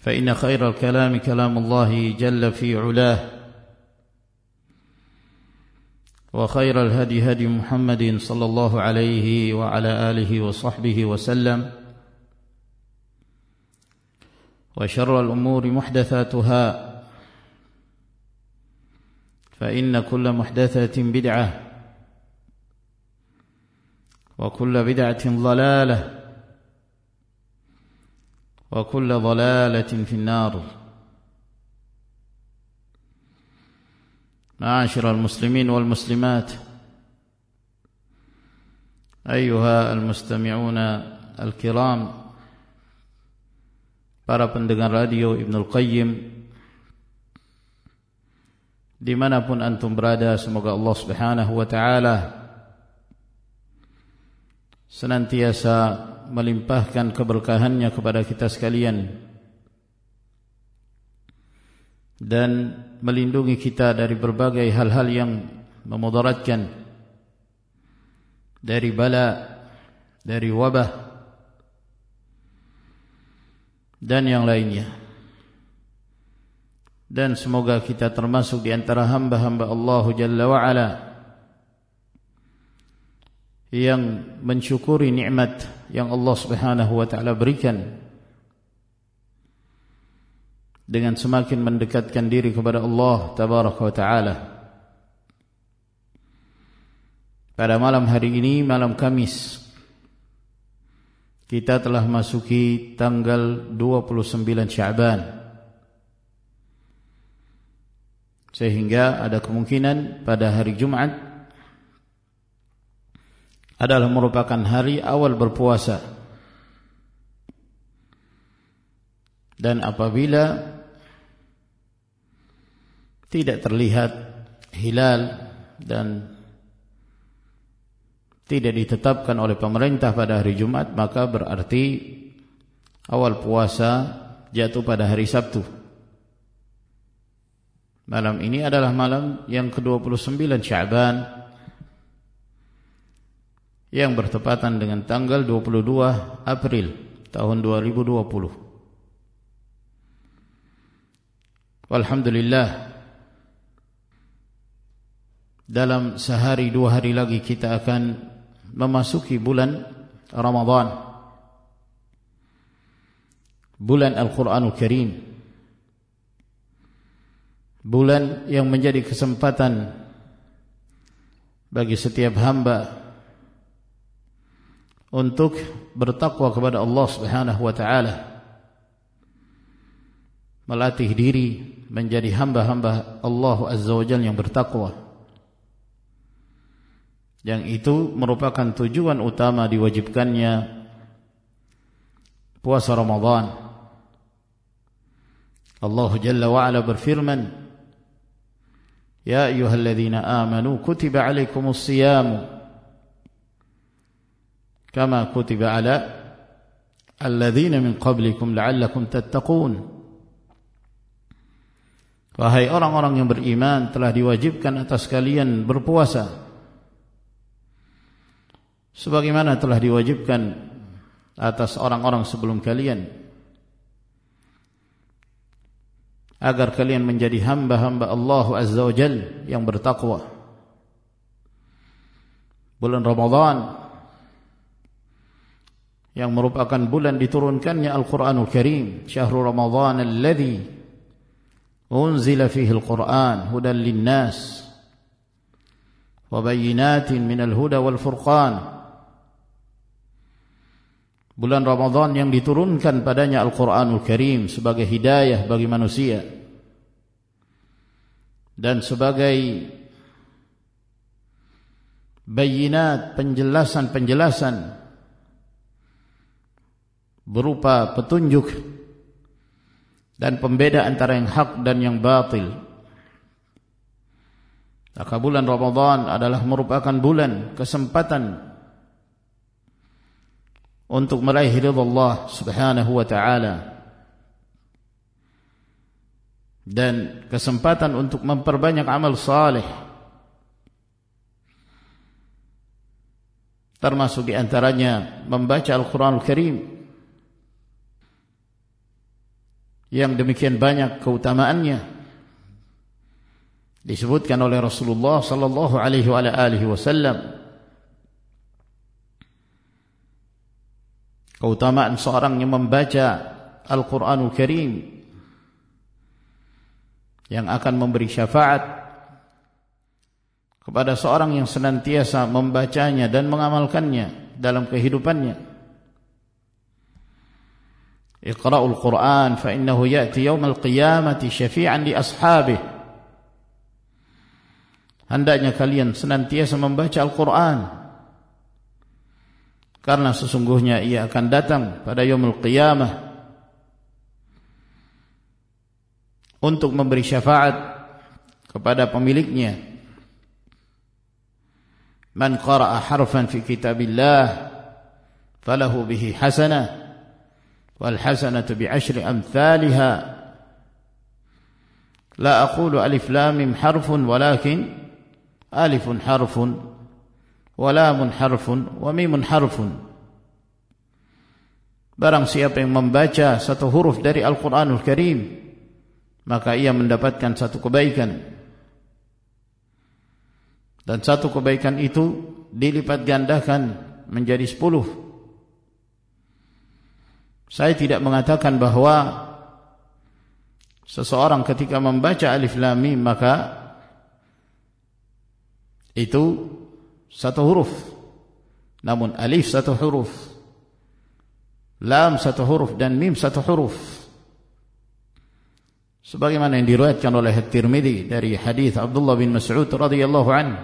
فإن خير الكلام كلام الله جل في علاه وخير الهدي هدي محمد صلى الله عليه وعلى آله وصحبه وسلم وشر الأمور محدثاتها فإن كل محدثة بدعة وكل بدعة ضلالة وكل ضلالة في النار معاشر المسلمين والمسلمات أيها المستمعون الكرام para pendengar radio Ibnul Qayyim dimanapun antum berada semoga Allah subhanahu wa ta'ala senantiasa melimpahkan keberkahannya kepada kita sekalian dan melindungi kita dari berbagai hal-hal yang memudaratkan dari bala dari wabah dan yang lainnya. Dan semoga kita termasuk di antara hamba-hamba Allah Jalla wa Ala yang mensyukuri nikmat yang Allah Subhanahu wa taala berikan. Dengan semakin mendekatkan diri kepada Allah tabaraka wa taala. Pada malam hari ini malam Kamis kita telah masuki tanggal 29 Syaban. Sehingga ada kemungkinan pada hari Jumat adalah merupakan hari awal berpuasa. Dan apabila tidak terlihat hilal dan tidak ditetapkan oleh pemerintah pada hari Jumat maka berarti awal puasa jatuh pada hari Sabtu. Malam ini adalah malam yang ke-29 Syaban yang bertepatan dengan tanggal 22 April tahun 2020 Alhamdulillah dalam sehari dua hari lagi kita akan memasuki bulan Ramadan. Bulan Al-Quranul Karim. Bulan yang menjadi kesempatan bagi setiap hamba untuk bertakwa kepada Allah Subhanahu wa taala melatih diri menjadi hamba-hamba Allah Azza wa Jalla yang bertakwa. Yang itu merupakan tujuan utama diwajibkannya puasa Ramadan. Allah Jalla wa Ala berfirman, "Ya ayyuhalladzina amanu kutiba 'alaikumus kama kutiba 'ala alladzina min qablikum la'allakum tattaqun." Wahai orang-orang yang beriman telah diwajibkan atas kalian berpuasa. Sebagaimana telah diwajibkan atas orang-orang sebelum kalian. Agar kalian menjadi hamba-hamba Allah Azza wa Jal yang bertakwa. Bulan Ramadan yang merupakan bulan diturunkannya Al-Qur'anul Karim, syahrul Ramadhan alladhi unzila fihi Al-Qur'an hudan lin-nas wa bayyinatin minal huda wal furqan. Bulan Ramadhan yang diturunkan padanya Al-Qur'anul Karim sebagai hidayah bagi manusia dan sebagai bayinat penjelasan-penjelasan berupa petunjuk dan pembeda antara yang hak dan yang batil. Maka bulan Ramadan adalah merupakan bulan kesempatan untuk meraih ridha Allah Subhanahu wa taala dan kesempatan untuk memperbanyak amal saleh termasuk di antaranya membaca Al-Qur'an Al-Karim yang demikian banyak keutamaannya. Disebutkan oleh Rasulullah sallallahu alaihi wasallam. Keutamaan seorang yang membaca Al-Qur'anul Karim. Yang akan memberi syafaat kepada seorang yang senantiasa membacanya dan mengamalkannya dalam kehidupannya اقرأوا القرآن فإنه يأتي يوم القيامة شفيعا لأصحابه hendaknya kalian senantiasa membaca Al-Quran karena sesungguhnya ia akan datang pada yaumul qiyamah untuk memberi syafaat kepada pemiliknya man qara'a harfan fi kitabillah falahu bihi hasanah والحسنة بعشر أمثالها لا أقول ألف لام حرف ولكن ألف حرف ولام حرف وميم حرف Barang siapa yang membaca satu huruf dari Al-Quranul Karim Maka ia mendapatkan satu kebaikan Dan satu kebaikan itu Dilipat gandakan menjadi sepuluh Saya tidak mengatakan bahwa seseorang ketika membaca alif lam mim maka itu satu huruf. Namun alif satu huruf, lam satu huruf dan mim satu huruf. Sebagaimana yang diriwayatkan oleh At-Tirmidzi dari hadis Abdullah bin Mas'ud radhiyallahu anhu.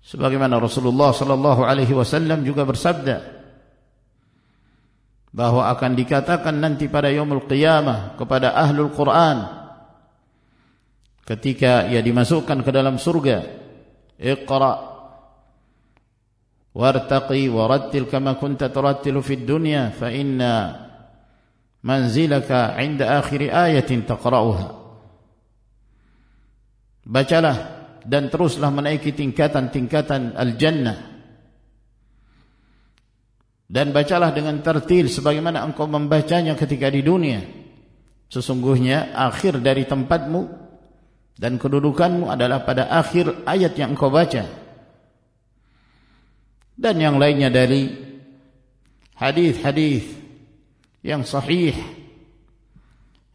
Sebagaimana Rasulullah sallallahu alaihi wasallam juga bersabda, bahwa akan dikatakan nanti pada yaumul qiyamah kepada ahlul Quran ketika ia dimasukkan ke dalam surga iqra wartaqi warattil kama kunta turattilu fid dunya fa inna manzilaka 'inda akhir ayatin taqra'uha. Bacalah dan teruslah menaiki tingkatan-tingkatan al-jannah dan bacalah dengan tertil sebagaimana engkau membacanya ketika di dunia. Sesungguhnya akhir dari tempatmu dan kedudukanmu adalah pada akhir ayat yang engkau baca. Dan yang lainnya dari hadis-hadis yang sahih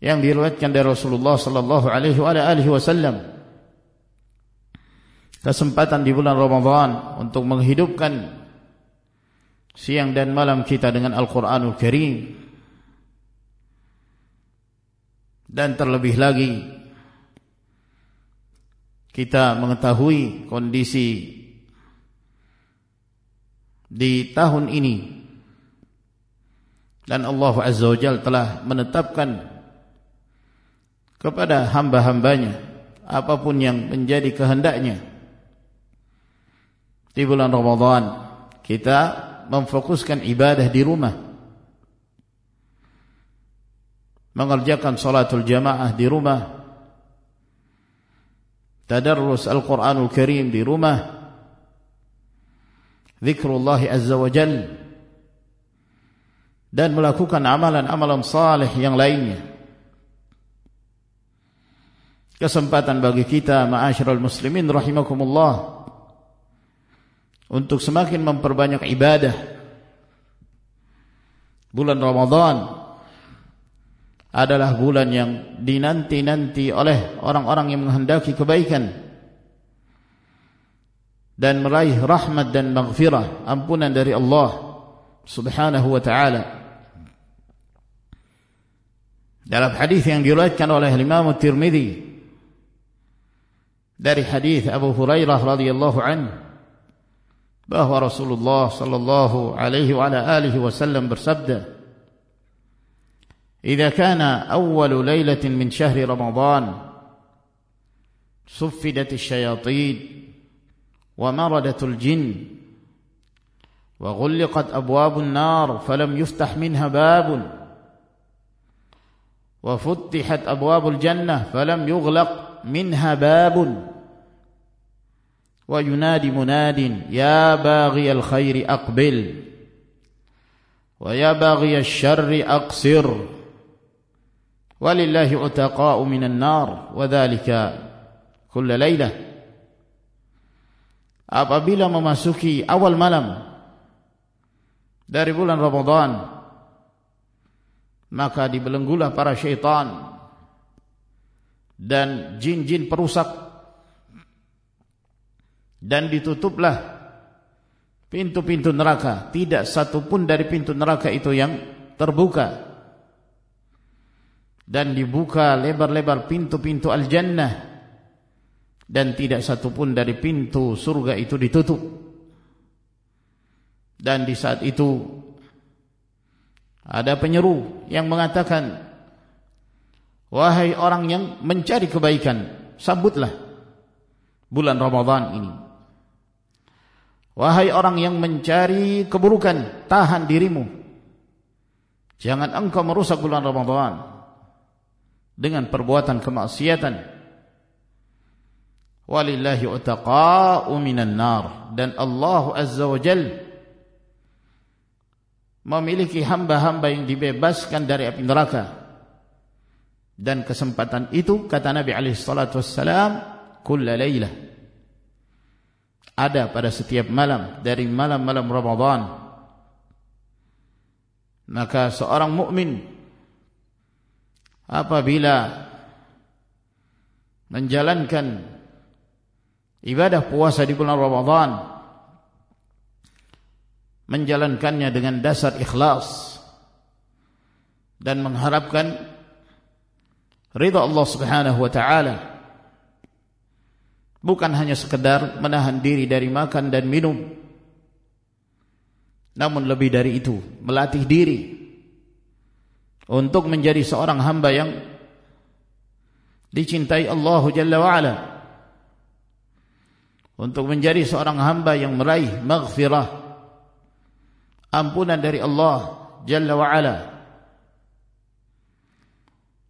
yang diriwayatkan dari Rasulullah sallallahu alaihi wasallam. Kesempatan di bulan Ramadan untuk menghidupkan siang dan malam kita dengan Al-Quranul Karim. Dan terlebih lagi kita mengetahui kondisi di tahun ini. Dan Allah Azza wa Jalla telah menetapkan kepada hamba-hambanya apa pun yang menjadi kehendaknya. Di bulan Ramadan kita memfokuskan ibadah di rumah. Mengerjakan salatul jamaah di rumah. Tadarrus Al-Quranul Karim di rumah. Zikrullah azza wa jal. Dan melakukan amalan-amalan saleh yang lainnya. Kesempatan bagi kita ma'asyiral muslimin rahimakumullah untuk semakin memperbanyak ibadah bulan Ramadan adalah bulan yang dinanti-nanti oleh orang-orang yang menghendaki kebaikan dan meraih rahmat dan maghfirah ampunan dari Allah Subhanahu wa taala. Dalam hadis yang diriwayatkan oleh Imam Tirmizi dari hadis Abu Hurairah radhiyallahu anhu bahwa Rasulullah sallallahu alaihi wa ala alihi wasallam bersabda إذا كان أول ليلة من شهر رمضان صفدت الشياطين ومردة الجن وغلقت أبواب النار فلم يفتح منها باب وفتحت أبواب الجنة فلم يغلق منها باب wa yunadi munadin ya baghiyal khairi aqbil. Wa ya baghiyal syarri aqsir. Walillahi utaqa'u minan nar wa dhalika kulla apabila memasuki awal malam dari bulan Ramadan maka dibelenggulah para syaitan dan jin-jin perusak dan ditutuplah pintu-pintu neraka tidak satu pun dari pintu neraka itu yang terbuka dan dibuka lebar-lebar pintu-pintu al-jannah dan tidak satupun dari pintu surga itu ditutup. Dan di saat itu ada penyeru yang mengatakan, Wahai orang yang mencari kebaikan, sambutlah bulan Ramadhan ini. Wahai orang yang mencari keburukan, tahan dirimu. Jangan engkau merusak bulan Ramadhan dengan perbuatan kemaksiatan. Walillahi utaqa'u minan nar. Dan Allah azza wa jal memiliki hamba-hamba yang dibebaskan dari api neraka. Dan kesempatan itu kata Nabi alaihi salatu wassalam lailah ada pada setiap malam dari malam-malam Ramadan. Maka seorang mukmin apabila menjalankan ibadah puasa di bulan Ramadan menjalankannya dengan dasar ikhlas dan mengharapkan ridha Allah Subhanahu wa taala bukan hanya sekedar menahan diri dari makan dan minum. Namun lebih dari itu melatih diri untuk menjadi seorang hamba yang dicintai Allah Jalla wa ala untuk menjadi seorang hamba yang meraih maghfirah ampunan dari Allah Jalla wa Ala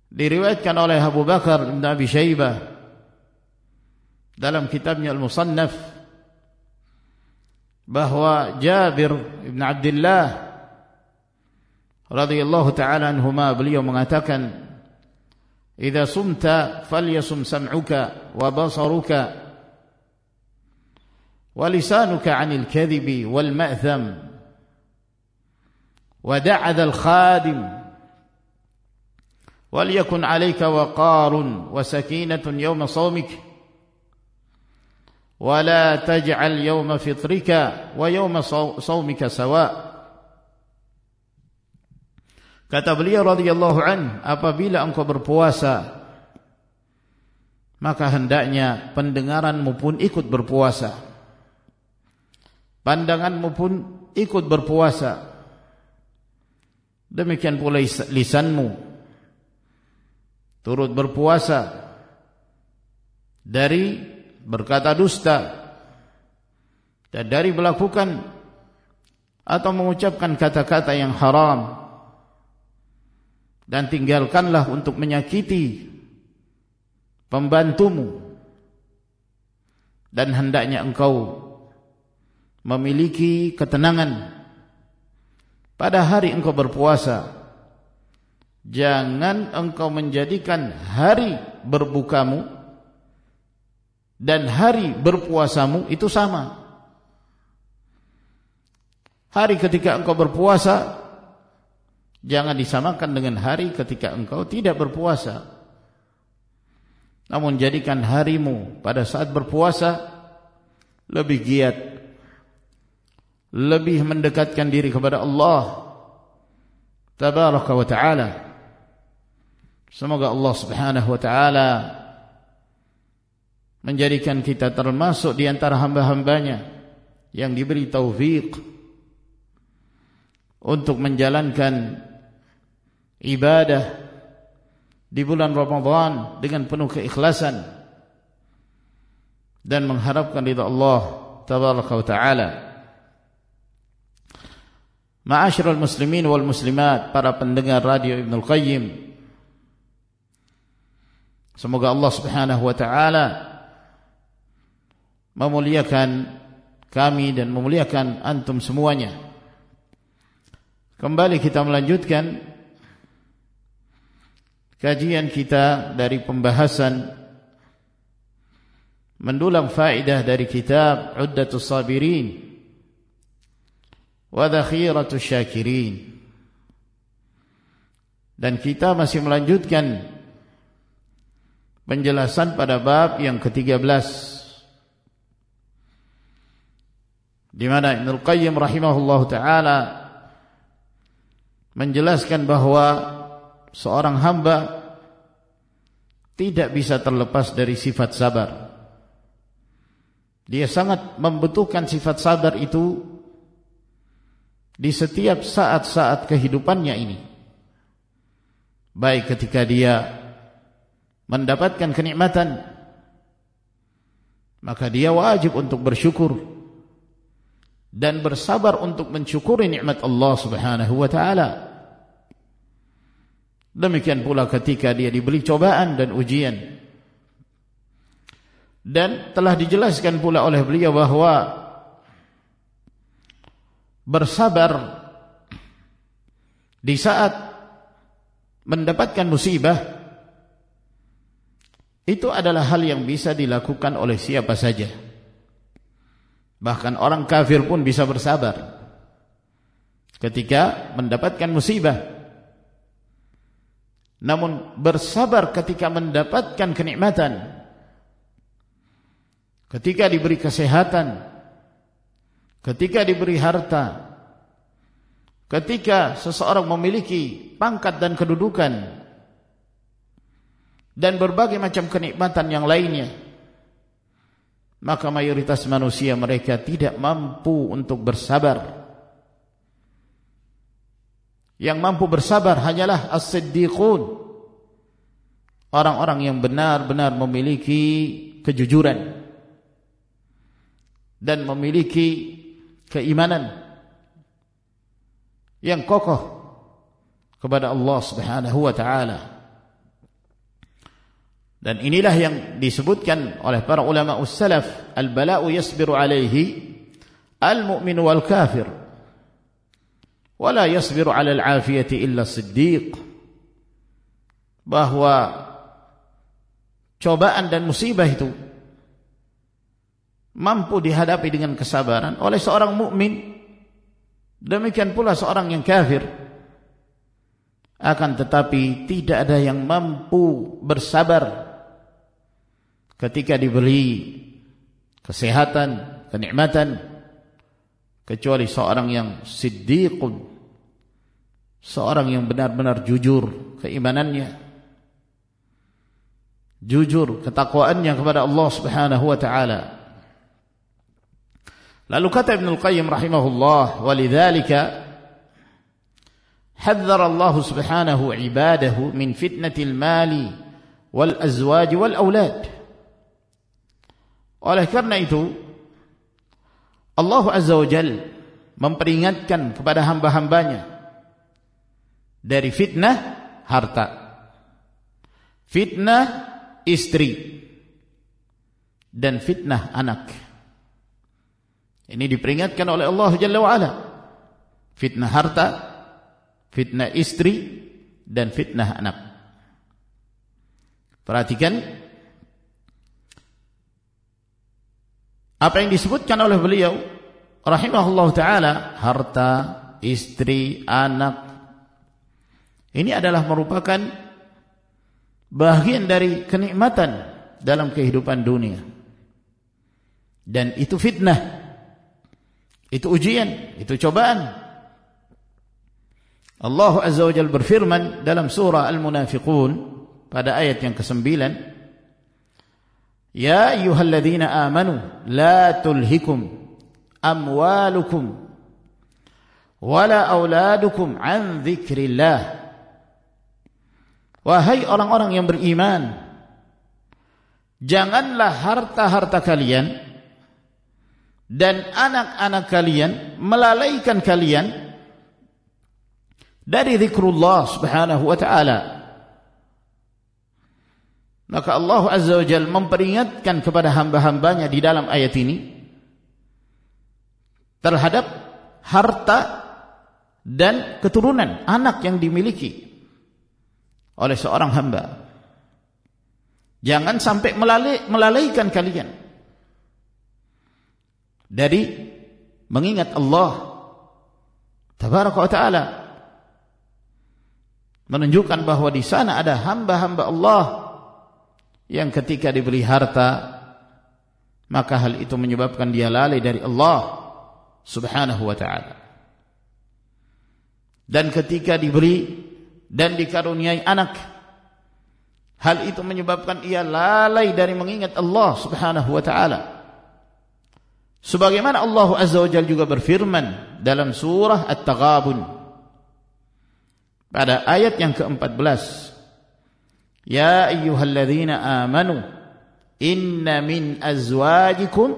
diriwayatkan oleh Abu Bakar bin Abi Syaibah dalam kitabnya Al-Musannaf bahwa Jabir bin Abdullah radhiyallahu taala anhuma beliau mengatakan "Idza sumta falyasum sam'uka wa basaruka ولسانك عن الكذب والمأثم ودع ذا الخادم وليكن عليك وقار وسكينة يوم صومك ولا تجعل يوم فطرك ويوم صومك سواء Kata beliau radhiyallahu an, apabila engkau berpuasa maka hendaknya pendengaranmu pun ikut berpuasa. Pandanganmu pun ikut berpuasa. Demikian pula lisanmu turut berpuasa dari berkata dusta. Dan dari melakukan atau mengucapkan kata-kata yang haram. Dan tinggalkanlah untuk menyakiti pembantumu. Dan hendaknya engkau memiliki ketenangan. Pada hari engkau berpuasa jangan engkau menjadikan hari berbukamu dan hari berpuasamu itu sama. Hari ketika engkau berpuasa jangan disamakan dengan hari ketika engkau tidak berpuasa. Namun jadikan harimu pada saat berpuasa lebih giat lebih mendekatkan diri kepada Allah tabaraka wa taala. Semoga Allah Subhanahu wa taala menjadikan kita termasuk di antara hamba-hambanya yang diberi taufik untuk menjalankan ibadah di bulan Ramadhan dengan penuh keikhlasan dan mengharapkan ridha Allah tabaraka wa taala. Ma'asyiral muslimin wal muslimat, para pendengar radio Ibnu Qayyim. Semoga Allah Subhanahu wa taala memuliakan kami dan memuliakan antum semuanya. Kembali kita melanjutkan kajian kita dari pembahasan mendulang faedah dari kitab Uddatus Sabirin wa Dhakhiratus Syakirin dan kita masih melanjutkan penjelasan pada bab yang ke-13 di mana Ibnu Qayyim rahimahullahu taala menjelaskan bahwa seorang hamba tidak bisa terlepas dari sifat sabar. Dia sangat membutuhkan sifat sabar itu di setiap saat-saat kehidupannya ini. Baik ketika dia mendapatkan kenikmatan, maka dia wajib untuk bersyukur dan bersabar untuk mensyukuri nikmat Allah Subhanahu wa taala. Demikian pula ketika dia diberi cobaan dan ujian. Dan telah dijelaskan pula oleh beliau bahwa bersabar di saat mendapatkan musibah itu adalah hal yang bisa dilakukan oleh siapa saja. Bahkan orang kafir pun bisa bersabar ketika mendapatkan musibah. Namun bersabar ketika mendapatkan kenikmatan. Ketika diberi kesehatan. Ketika diberi harta. Ketika seseorang memiliki pangkat dan kedudukan. Dan berbagai macam kenikmatan yang lainnya Maka mayoritas manusia mereka tidak mampu untuk bersabar yang mampu bersabar hanyalah as-siddiqun. Orang-orang yang benar-benar memiliki kejujuran dan memiliki keimanan yang kokoh kepada Allah Subhanahu wa taala. Dan inilah yang disebutkan oleh para ulama ussalaf, al-bala'u yasbiru alaihi al-mu'min wal kafir. wala yasbiru 'ala al-'afiyati illa siddiq. Bahwa cobaan dan musibah itu mampu dihadapi dengan kesabaran oleh seorang mukmin. Demikian pula seorang yang kafir. Akan tetapi tidak ada yang mampu bersabar ketika diberi kesehatan kenikmatan kecuali seorang yang siddiqun seorang yang benar-benar jujur keimanannya jujur ketakwaannya kepada Allah Subhanahu wa taala lalu kata Ibnu Al-Qayyim rahimahullah walidzalika حذر الله سبحانه عباده من فتنة المال والأزواج والأولاد oleh karena itu Allah Azza wa Jal memperingatkan kepada hamba-hambanya dari fitnah harta fitnah istri dan fitnah anak. Ini diperingatkan oleh Allah Jalla wa Ala. Fitnah harta fitnah istri dan fitnah anak. Perhatikan apa yang disebutkan oleh beliau rahimahullah taala harta istri anak. Ini adalah merupakan bagian dari kenikmatan dalam kehidupan dunia. Dan itu fitnah. Itu ujian. Itu cobaan. Allah Azza wa Jalla berfirman dalam surah Al-Munafiqun pada ayat yang ke-9 Ya آمنوا لا تلهكم أموالكم ولا أولادكم عن ذكر الله Wahai orang-orang yang beriman, janganlah harta-harta kalian dan anak-anak kalian melalaikan kalian dari zikrullah subhanahu wa ta'ala. Maka Allah Azza wa Jal memperingatkan kepada hamba-hambanya di dalam ayat ini terhadap harta dan keturunan anak yang dimiliki oleh seorang hamba. Jangan sampai melalai, melalaikan kalian dari mengingat Allah Tabaraka wa Ta'ala menunjukkan bahwa di sana ada hamba-hamba Allah yang ketika diberi harta maka hal itu menyebabkan dia lalai dari Allah Subhanahu wa taala. Dan ketika diberi dan dikaruniai anak hal itu menyebabkan ia lalai dari mengingat Allah Subhanahu wa taala. Sebagaimana Allah Azza wa Jalla juga berfirman dalam surah At-Taghabun pada ayat yang ke-14 يا أيها الذين آمنوا إن من أزواجكم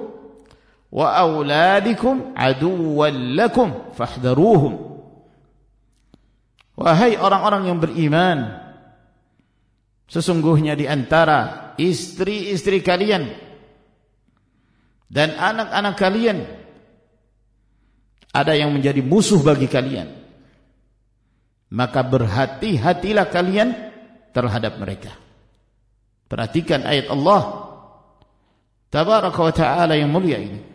وأولادكم عدوا لكم فاحذروهم Wahai orang-orang yang beriman Sesungguhnya di antara istri-istri kalian Dan anak-anak kalian Ada yang menjadi musuh bagi kalian Maka berhati-hatilah kalian terhadap mereka. Perhatikan ayat Allah Tabaraka wa ta'ala yang mulia ini.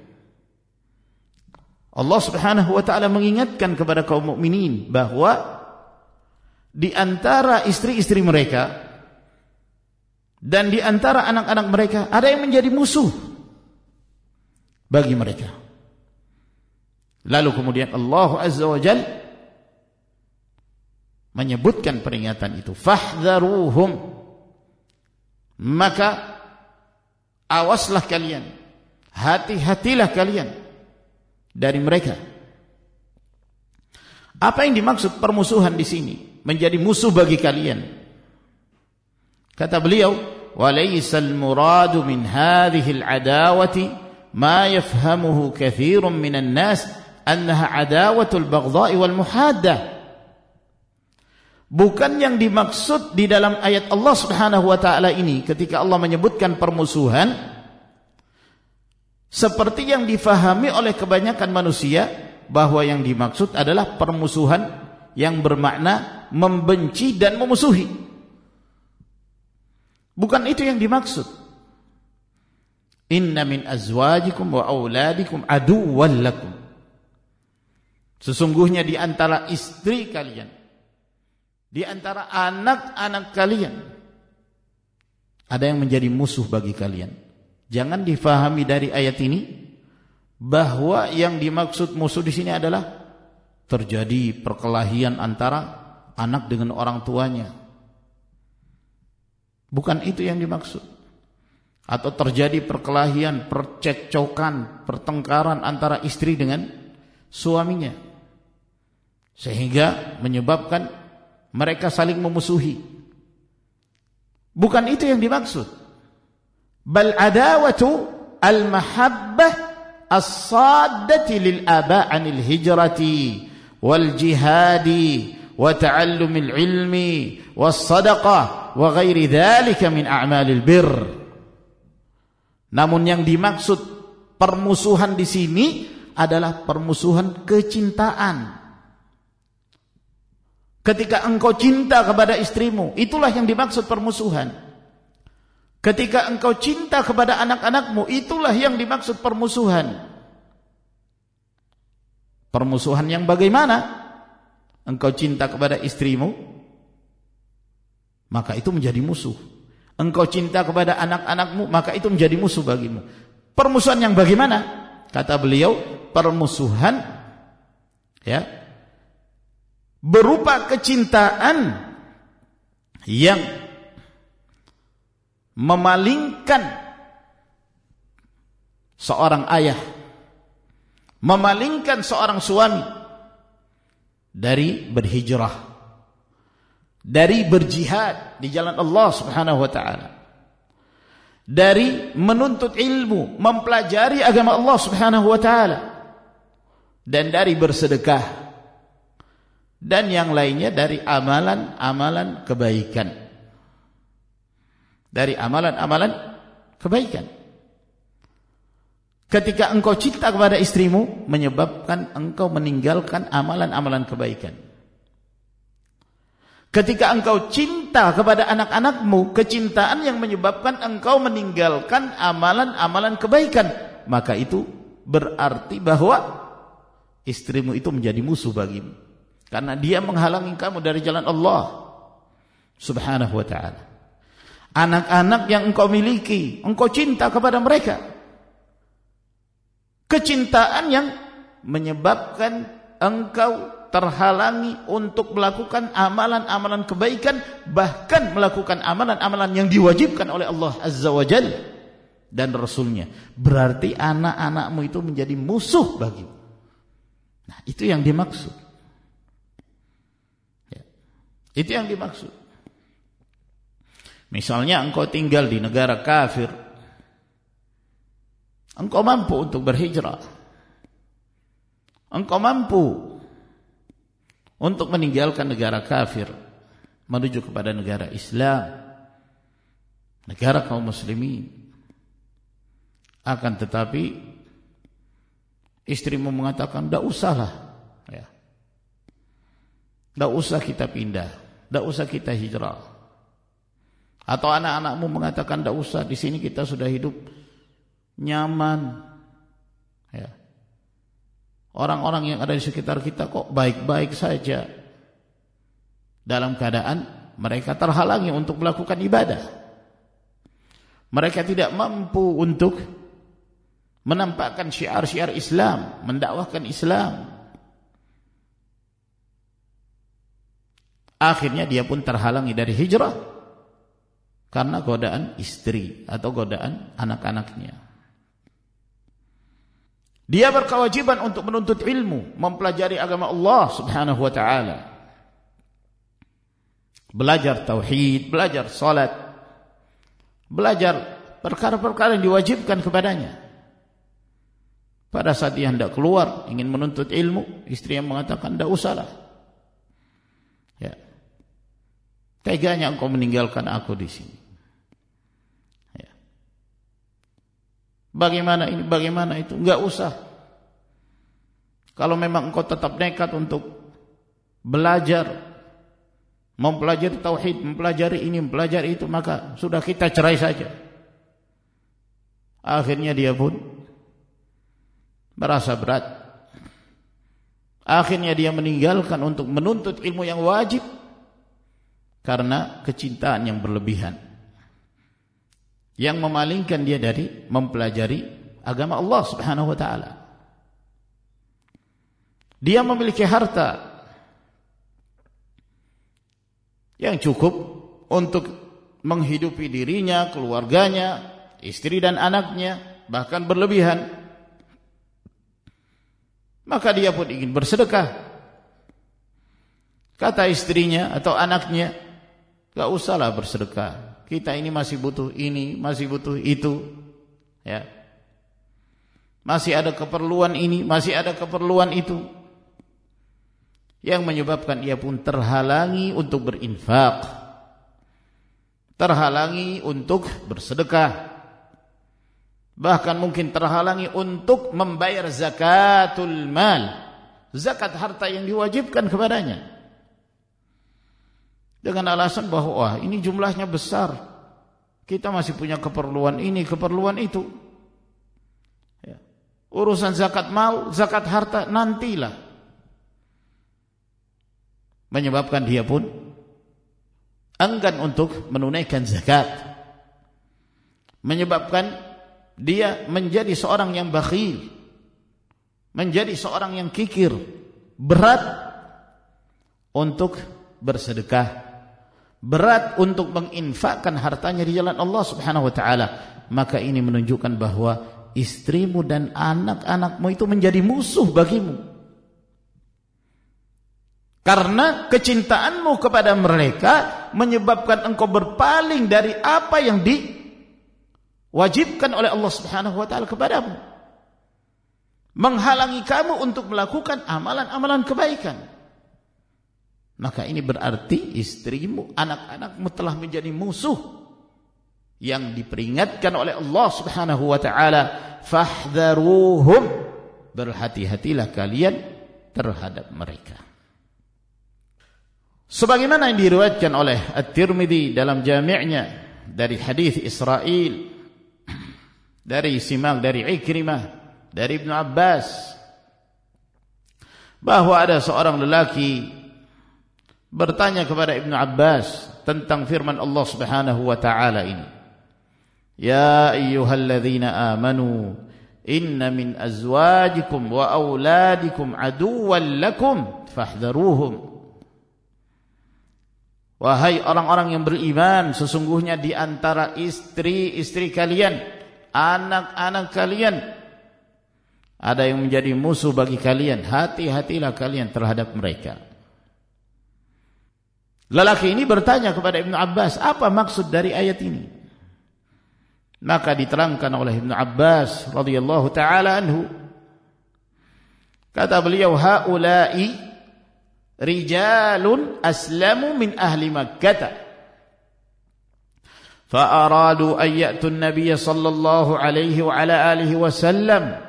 Allah Subhanahu wa taala mengingatkan kepada kaum mukminin bahwa di antara istri-istri mereka dan di antara anak-anak mereka ada yang menjadi musuh bagi mereka. Lalu kemudian Allah Azza wa Jalla menyebutkan peringatan itu. Fahdharuhum. Maka awaslah kalian. Hati-hatilah kalian dari mereka. Apa yang dimaksud permusuhan di sini? Menjadi musuh bagi kalian. Kata beliau walaysal muradu min hadhihi al-adawati ma yafhamuhu kathirun minan nas annaha adawatul baghdha'i wal muhaddah Bukan yang dimaksud di dalam ayat Allah Subhanahu wa taala ini ketika Allah menyebutkan permusuhan seperti yang difahami oleh kebanyakan manusia bahwa yang dimaksud adalah permusuhan yang bermakna membenci dan memusuhi. Bukan itu yang dimaksud. Inna min azwajikum wa auladikum aduwwan lakum. Sesungguhnya di antara istri kalian di antara anak-anak kalian ada yang menjadi musuh bagi kalian. Jangan difahami dari ayat ini bahwa yang dimaksud musuh di sini adalah terjadi perkelahian antara anak dengan orang tuanya. Bukan itu yang dimaksud. Atau terjadi perkelahian, percekcokan, pertengkaran antara istri dengan suaminya. Sehingga menyebabkan mereka saling memusuhi. Bukan itu yang dimaksud. Bal adawatu al-mahabbah as-saddati lil aba' anil hijrati wal jihadi wa ta'allumil ilmi was sadaqah wa ghairi dhalika min a'malil bir. Namun yang dimaksud permusuhan di sini adalah permusuhan kecintaan. Ketika engkau cinta kepada istrimu, itulah yang dimaksud permusuhan. Ketika engkau cinta kepada anak-anakmu, itulah yang dimaksud permusuhan. Permusuhan yang bagaimana? Engkau cinta kepada istrimu, maka itu menjadi musuh. Engkau cinta kepada anak-anakmu, maka itu menjadi musuh bagimu. Permusuhan yang bagaimana? Kata beliau, permusuhan ya berupa kecintaan yang memalingkan seorang ayah memalingkan seorang suami dari berhijrah dari berjihad di jalan Allah Subhanahu wa taala dari menuntut ilmu mempelajari agama Allah Subhanahu wa taala dan dari bersedekah dan yang lainnya dari amalan-amalan kebaikan dari amalan-amalan kebaikan. Ketika engkau cinta kepada istrimu menyebabkan engkau meninggalkan amalan-amalan kebaikan. Ketika engkau cinta kepada anak-anakmu, kecintaan yang menyebabkan engkau meninggalkan amalan-amalan kebaikan, maka itu berarti bahwa istrimu itu menjadi musuh bagimu. Karena dia menghalangi kamu dari jalan Allah Subhanahu wa taala anak-anak yang engkau miliki, engkau cinta kepada mereka. Kecintaan yang menyebabkan engkau terhalangi untuk melakukan amalan-amalan kebaikan, bahkan melakukan amalan-amalan yang diwajibkan oleh Allah Azza wa Jalla dan Rasulnya. Berarti anak-anakmu itu menjadi musuh bagimu. Nah, itu yang dimaksud. Itu yang dimaksud. Misalnya engkau tinggal di negara kafir. Engkau mampu untuk berhijrah. Engkau mampu untuk meninggalkan negara kafir menuju kepada negara Islam. Negara kaum muslimin. Akan tetapi istrimu mengatakan, "Tidak usahlah." Ya. Tidak usah kita pindah, tidak usah kita hijrah. Atau anak-anakmu mengatakan tidak usah di sini kita sudah hidup nyaman. Ya. Orang-orang yang ada di sekitar kita kok baik-baik saja. Dalam keadaan mereka terhalangi untuk melakukan ibadah. Mereka tidak mampu untuk menampakkan syiar-syiar Islam, mendakwahkan Islam. Akhirnya dia pun terhalangi dari hijrah karena godaan istri atau godaan anak-anaknya. Dia berkewajiban untuk menuntut ilmu, mempelajari agama Allah Subhanahu wa taala. Belajar tauhid, belajar salat, belajar perkara-perkara yang diwajibkan kepadanya. Pada saat dia hendak keluar ingin menuntut ilmu, istri yang mengatakan tidak usahlah. Ya. Teganya engkau meninggalkan aku di sini. Bagaimana ini, bagaimana itu? Enggak usah. Kalau memang engkau tetap nekat untuk belajar, mempelajari tauhid, mempelajari ini, mempelajari itu, maka sudah kita cerai saja. Akhirnya dia pun merasa berat. Akhirnya dia meninggalkan untuk menuntut ilmu yang wajib karena kecintaan yang berlebihan yang memalingkan dia dari mempelajari agama Allah Subhanahu wa taala. Dia memiliki harta. yang cukup untuk menghidupi dirinya, keluarganya, istri dan anaknya, bahkan berlebihan. Maka dia pun ingin bersedekah. Kata istrinya atau anaknya, gak usahlah bersedekah. Kita ini masih butuh ini, masih butuh itu. Ya. Masih ada keperluan ini, masih ada keperluan itu. Yang menyebabkan ia pun terhalangi untuk berinfak. Terhalangi untuk bersedekah. Bahkan mungkin terhalangi untuk membayar zakatul mal. Zakat harta yang diwajibkan kepadanya dengan alasan bahwa wah, ini jumlahnya besar. Kita masih punya keperluan ini, keperluan itu. Ya. Urusan zakat mal, zakat harta nantilah. Menyebabkan dia pun enggan untuk menunaikan zakat. Menyebabkan dia menjadi seorang yang bakhil. Menjadi seorang yang kikir. Berat untuk bersedekah berat untuk menginfakkan hartanya di jalan Allah Subhanahu wa taala, maka ini menunjukkan bahwa istrimu dan anak-anakmu itu menjadi musuh bagimu. Karena kecintaanmu kepada mereka menyebabkan engkau berpaling dari apa yang diwajibkan oleh Allah Subhanahu wa taala kepadamu. Menghalangi kamu untuk melakukan amalan-amalan kebaikan maka ini berarti istrimu, anak-anakmu telah menjadi musuh yang diperingatkan oleh Allah Subhanahu wa taala, fahdharuhum. Berhati-hatilah kalian terhadap mereka. Sebagaimana yang diriwayatkan oleh At-Tirmidzi dalam jami'nya dari hadis Israel dari Simak dari Ikrimah dari Ibnu Abbas bahwa ada seorang lelaki bertanya kepada Ibnu Abbas tentang firman Allah Subhanahu wa taala ini. Ya ayyuhalladzina amanu inna min azwajikum wa auladikum aduwwan lakum fahdharuhum. Wahai orang-orang yang beriman, sesungguhnya di antara istri-istri kalian, anak-anak kalian ada yang menjadi musuh bagi kalian. Hati-hatilah kalian terhadap mereka. Lelaki ini bertanya kepada Ibn Abbas, apa maksud dari ayat ini? Maka diterangkan oleh Ibn Abbas radhiyallahu taala anhu. Kata beliau, haula'i rijalun aslamu min ahli Makkah. فأرادوا أن يأتوا النبي صلى الله عليه وعلى آله وسلم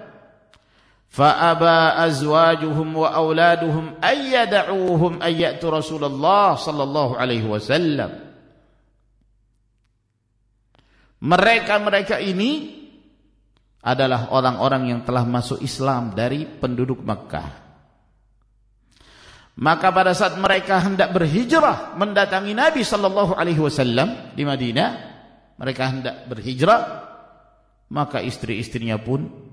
فأبى أزواجهم وأولادهم أن يدعوهم أن يأتوا رسول الله صلى الله عليه وسلم mereka-mereka ini adalah orang-orang yang telah masuk Islam dari penduduk Makkah maka pada saat mereka hendak berhijrah mendatangi Nabi sallallahu alaihi wasallam di Madinah mereka hendak berhijrah maka istri-istrinya pun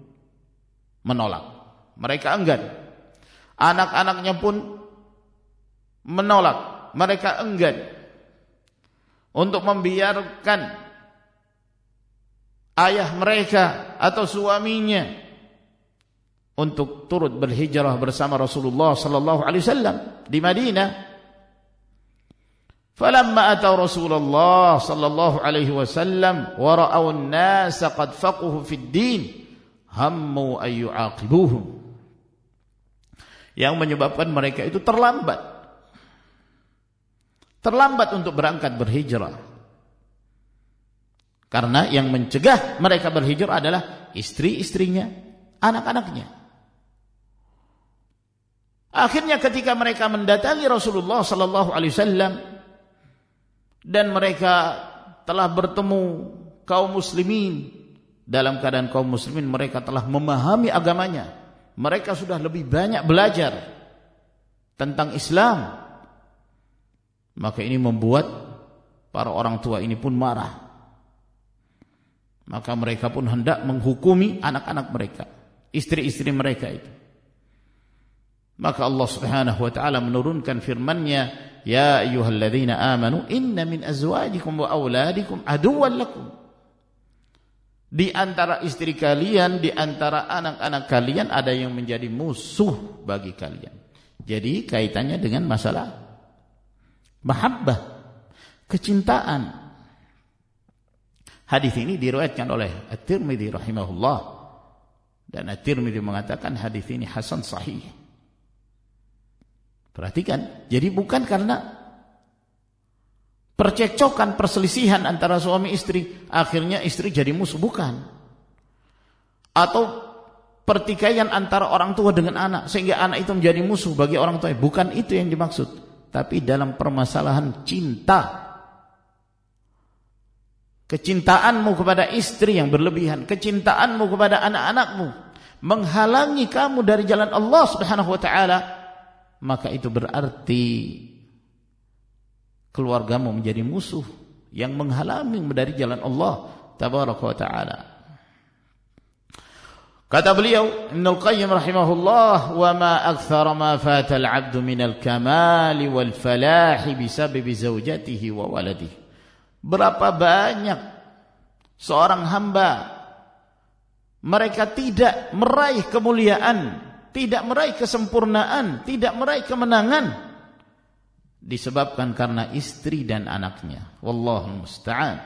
menolak. Mereka enggan. Anak-anaknya pun menolak. Mereka enggan untuk membiarkan ayah mereka atau suaminya untuk turut berhijrah bersama Rasulullah sallallahu alaihi wasallam di Madinah. Falamma atau Rasulullah sallallahu alaihi wasallam wa ra'aw an-nas qad faqahu fid din hammu ayyu'aqibuhum yang menyebabkan mereka itu terlambat. Terlambat untuk berangkat berhijrah. Karena yang mencegah mereka berhijrah adalah istri-istrinya anak-anaknya. Akhirnya ketika mereka mendatangi Rasulullah sallallahu alaihi wasallam dan mereka telah bertemu kaum muslimin dalam keadaan kaum muslimin mereka telah memahami agamanya. Mereka sudah lebih banyak belajar tentang Islam. Maka ini membuat para orang tua ini pun marah. Maka mereka pun hendak menghukumi anak-anak mereka istri-istri mereka itu. Maka Allah Subhanahu wa taala menurunkan firman-Nya ya ayyuhalladzina amanu inna min azwajikum wa auladikum aduwwan lakum di antara istri kalian di antara anak-anak kalian ada yang menjadi musuh bagi kalian. Jadi kaitannya dengan masalah mahabbah kecintaan. Hadis ini diriwayatkan oleh At-Tirmidzi rahimahullah. Dan At-Tirmidzi mengatakan hadis ini hasan sahih. Perhatikan, jadi bukan karena percekcokan, perselisihan antara suami istri, akhirnya istri jadi musuh, bukan. Atau pertikaian antara orang tua dengan anak, sehingga anak itu menjadi musuh bagi orang tua, bukan itu yang dimaksud. Tapi dalam permasalahan cinta, kecintaanmu kepada istri yang berlebihan, kecintaanmu kepada anak-anakmu, menghalangi kamu dari jalan Allah subhanahu wa ta'ala, maka itu berarti keluargamu menjadi musuh yang menghalangi dari jalan Allah tabaraka wa taala. Kata beliau Ibnu Qayyim rahimahullah wa ma akthara ma fata al-'abd min al-kamal wal falah bisabab zawjatihi wa waladihi. Berapa banyak seorang hamba mereka tidak meraih kemuliaan tidak meraih kesempurnaan, tidak meraih kemenangan disebabkan karena istri dan anaknya. Wallahu musta'an.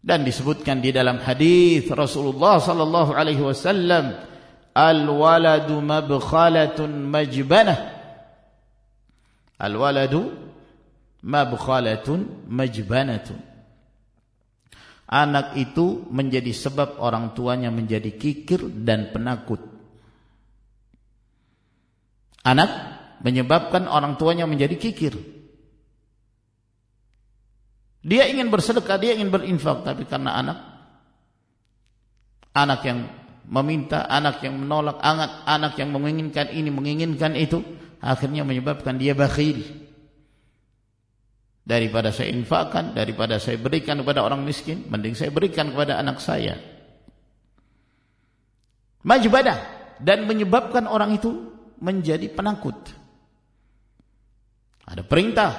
Dan disebutkan di dalam hadis Rasulullah sallallahu alaihi wasallam, "Al-waladu mabkhalatun majbanah." Al-waladu mabkhalatun majbanatun. Anak itu menjadi sebab orang tuanya menjadi kikir dan penakut. Anak menyebabkan orang tuanya menjadi kikir. Dia ingin bersedekah, dia ingin berinfak, tapi karena anak, anak yang meminta, anak yang menolak, anak, anak yang menginginkan ini, menginginkan itu, akhirnya menyebabkan dia bakhil. Daripada saya infakkan, daripada saya berikan kepada orang miskin, mending saya berikan kepada anak saya. Majibadah dan menyebabkan orang itu menjadi penakut. Ada perintah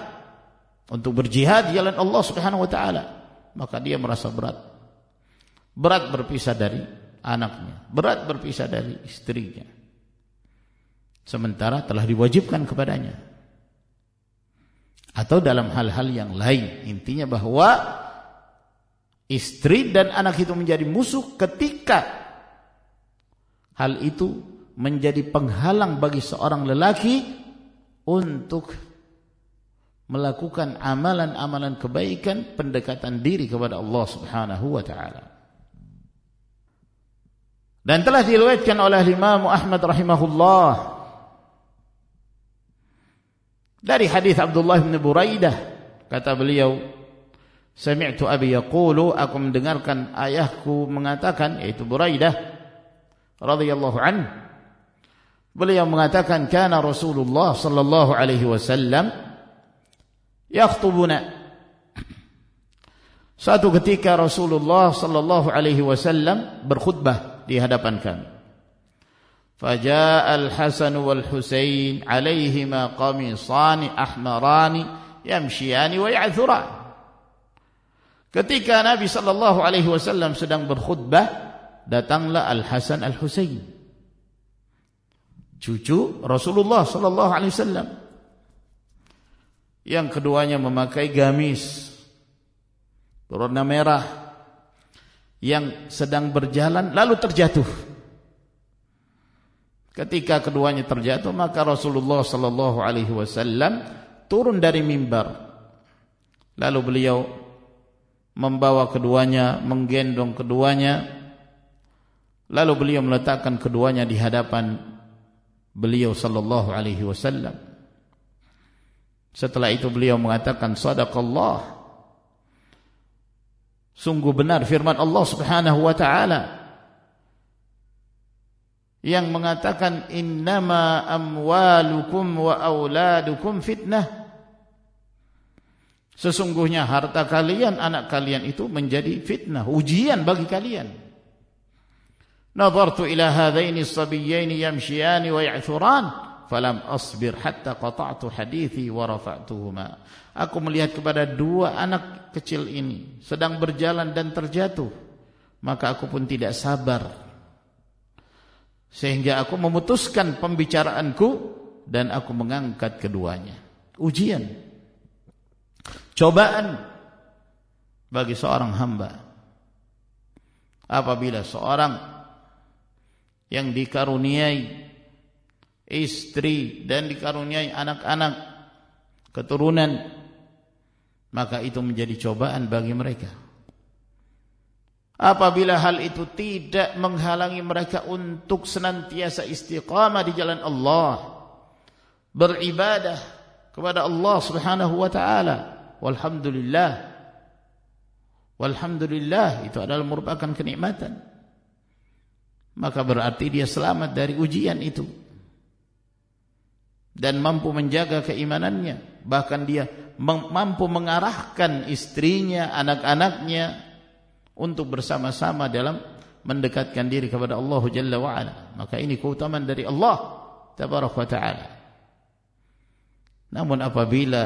untuk berjihad jalan Allah Subhanahu wa taala, maka dia merasa berat. Berat berpisah dari anaknya, berat berpisah dari istrinya. Sementara telah diwajibkan kepadanya. Atau dalam hal-hal yang lain, intinya bahwa istri dan anak itu menjadi musuh ketika hal itu menjadi penghalang bagi seorang lelaki untuk melakukan amalan-amalan kebaikan pendekatan diri kepada Allah Subhanahu wa taala. Dan telah diriwayatkan oleh Imam Ahmad rahimahullah dari hadis Abdullah bin Buraidah kata beliau Sami'tu abi yaqulu aku mendengarkan ayahku mengatakan yaitu Buraidah radhiyallahu anhu Beliau mengatakan kana Rasulullah sallallahu alaihi wasallam yakhtubuna. Suatu ketika Rasulullah sallallahu alaihi wasallam berkhutbah di hadapan kami. Faja'a al-Hasan wal Husain alaihima qamisani ahmarani yamshiyani wa ya'thuran. Ketika Nabi sallallahu alaihi wasallam sedang berkhutbah, datanglah Al-Hasan Al-Husain cucu Rasulullah sallallahu alaihi wasallam. Yang keduanya memakai gamis berwarna merah yang sedang berjalan lalu terjatuh. Ketika keduanya terjatuh maka Rasulullah sallallahu alaihi wasallam turun dari mimbar. Lalu beliau membawa keduanya, menggendong keduanya. Lalu beliau meletakkan keduanya di hadapan beliau sallallahu alaihi wasallam. Setelah itu beliau mengatakan sadaqallah. Sungguh benar firman Allah Subhanahu wa taala yang mengatakan innama amwalukum wa auladukum fitnah. Sesungguhnya harta kalian, anak kalian itu menjadi fitnah, ujian bagi kalian. Nazartu ila hadaini sabiyyaini yamshiyani wa ya'thuran falam asbir hatta qata'tu hadithi wa rafa'tuhuma. Aku melihat kepada dua anak kecil ini sedang berjalan dan terjatuh. Maka aku pun tidak sabar. Sehingga aku memutuskan pembicaraanku dan aku mengangkat keduanya. Ujian. Cobaan bagi seorang hamba. Apabila seorang yang dikaruniai istri dan dikaruniai anak-anak keturunan maka itu menjadi cobaan bagi mereka. Apabila hal itu tidak menghalangi mereka untuk senantiasa istiqamah di jalan Allah beribadah kepada Allah Subhanahu wa taala walhamdulillah. Walhamdulillah itu adalah merupakan kenikmatan. Maka berarti dia selamat dari ujian itu dan mampu menjaga keimanannya. Bahkan dia mampu mengarahkan istrinya anak-anaknya untuk bersama-sama dalam mendekatkan diri kepada Allah Jalla wa maka ini keutamaan dari Allah tabaraka wa taala. Namun apabila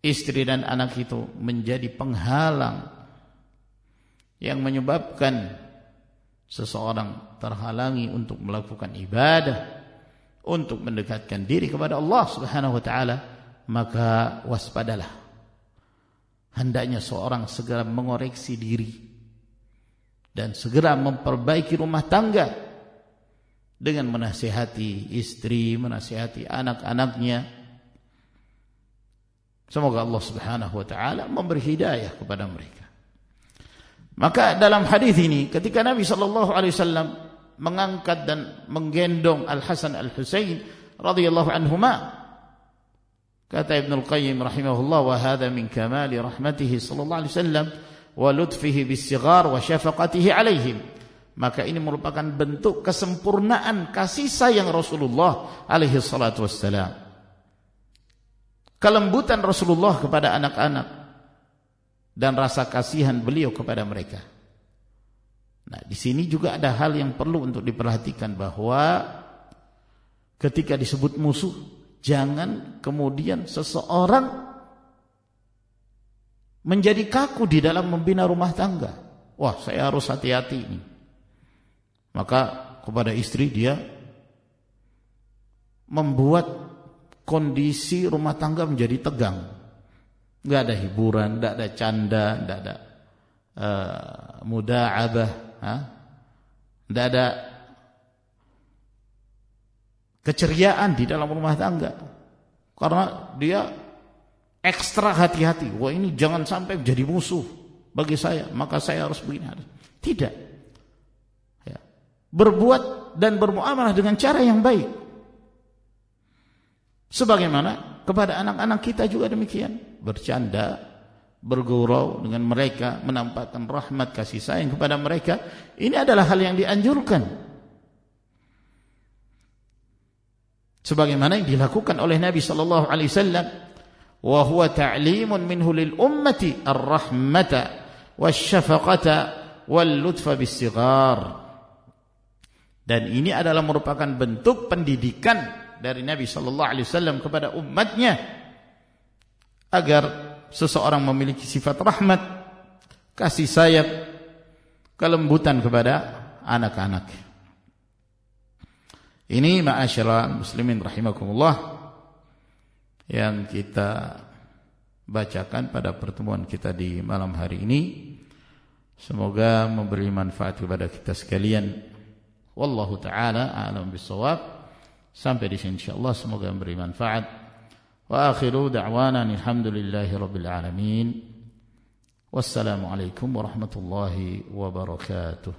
istri dan anak itu menjadi penghalang yang menyebabkan seseorang terhalangi untuk melakukan ibadah untuk mendekatkan diri kepada Allah Subhanahu wa taala maka waspadalah. Hendaknya seorang segera mengoreksi diri dan segera memperbaiki rumah tangga dengan menasihati istri menasihati anak-anaknya. Semoga Allah Subhanahu wa taala memberi hidayah kepada mereka. Maka dalam hadis ini ketika Nabi sallallahu alaihi wasallam mengangkat dan menggendong Al Hasan Al Husain radhiyallahu anhuma. Kata Ibnu Al Qayyim rahimahullah wa hadha min kamali rahmatihi sallallahu alaihi wasallam wa lutfihi bis-sighar wa syafaqatihi alaihim. Maka ini merupakan bentuk kesempurnaan kasih sayang Rasulullah alaihi salatu wassalam. Kelembutan Rasulullah kepada anak-anak dan rasa kasihan beliau kepada mereka Nah, di sini juga ada hal yang perlu untuk diperhatikan bahwa ketika disebut musuh, jangan kemudian seseorang menjadi kaku di dalam membina rumah tangga. Wah, saya harus hati-hati ini. Maka kepada istri dia membuat kondisi rumah tangga menjadi tegang. Enggak ada hiburan, enggak ada canda, enggak ada uh, muda'abah, tidak ada keceriaan di dalam rumah tangga. Karena dia ekstra hati-hati. Wah ini jangan sampai menjadi musuh bagi saya. Maka saya harus begini. Tidak. Ya. Berbuat dan bermuamalah dengan cara yang baik. Sebagaimana kepada anak-anak kita juga demikian. Bercanda, bergurau dengan mereka, menampakkan rahmat kasih sayang kepada mereka, ini adalah hal yang dianjurkan. Sebagaimana yang dilakukan oleh Nabi sallallahu alaihi wasallam, wa huwa ta'limun minhu lil ummati ar-rahmata wasyafaqata wal lutfa bis-sighar. Dan ini adalah merupakan bentuk pendidikan dari Nabi sallallahu alaihi wasallam kepada umatnya agar seseorang memiliki sifat rahmat, kasih sayap, kelembutan kepada anak-anak. Ini ma'asyara muslimin rahimakumullah yang kita bacakan pada pertemuan kita di malam hari ini. Semoga memberi manfaat kepada kita sekalian. Wallahu taala a'lam bissawab. Sampai di sini insyaallah semoga memberi manfaat. وآخر دعوانا الحمد لله رب العالمين والسلام عليكم ورحمة الله وبركاته.